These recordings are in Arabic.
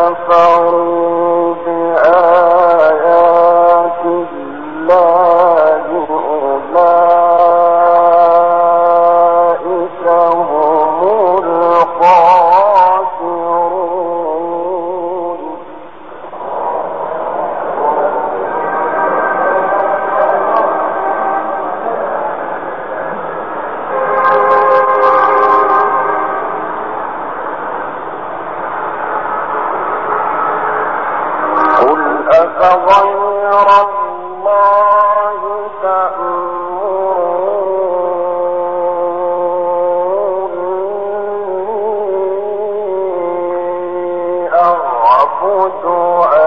كفروا. فاعبدوا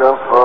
كفر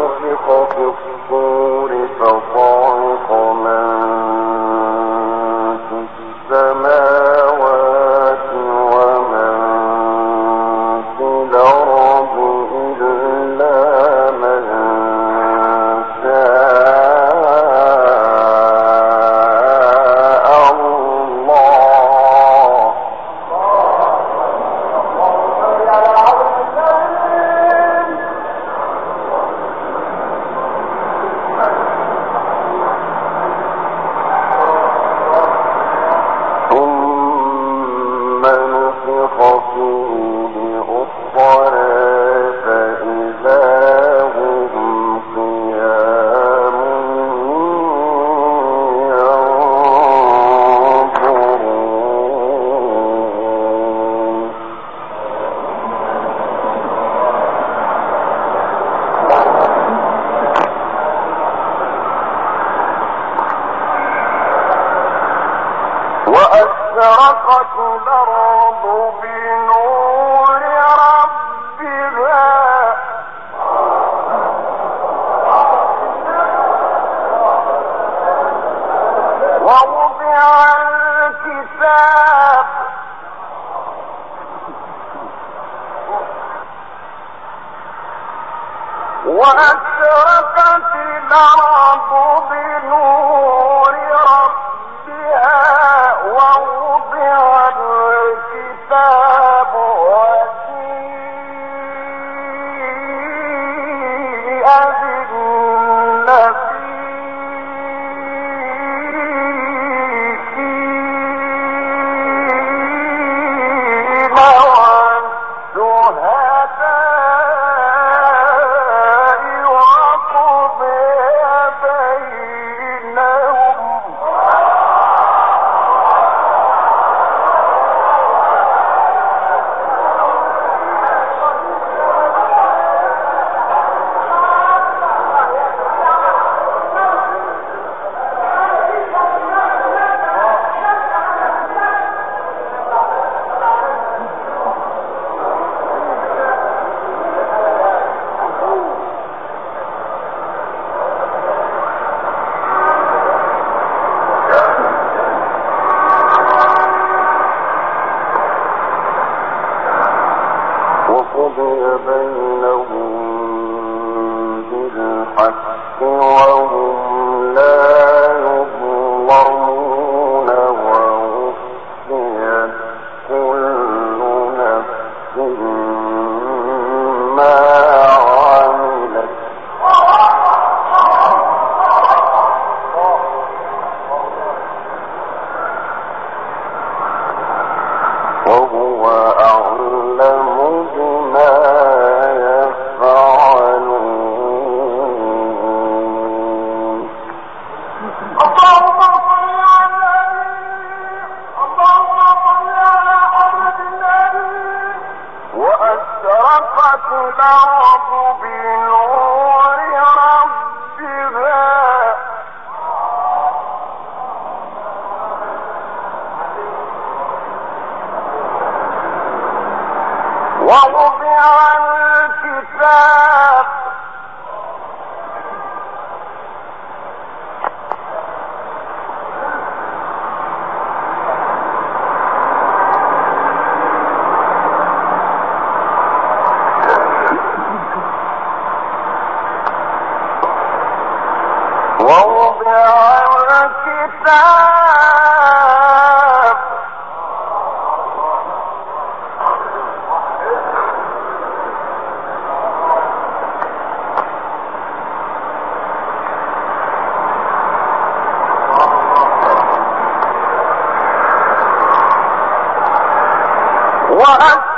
نفخ في الصور فوق وهم لا يظلمون. ووضع وأشركت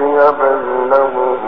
وقضي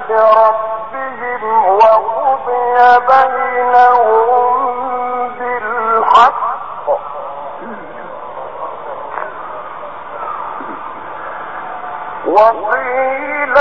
بحمد ربهم وقضي بينهم بالحق. وقيل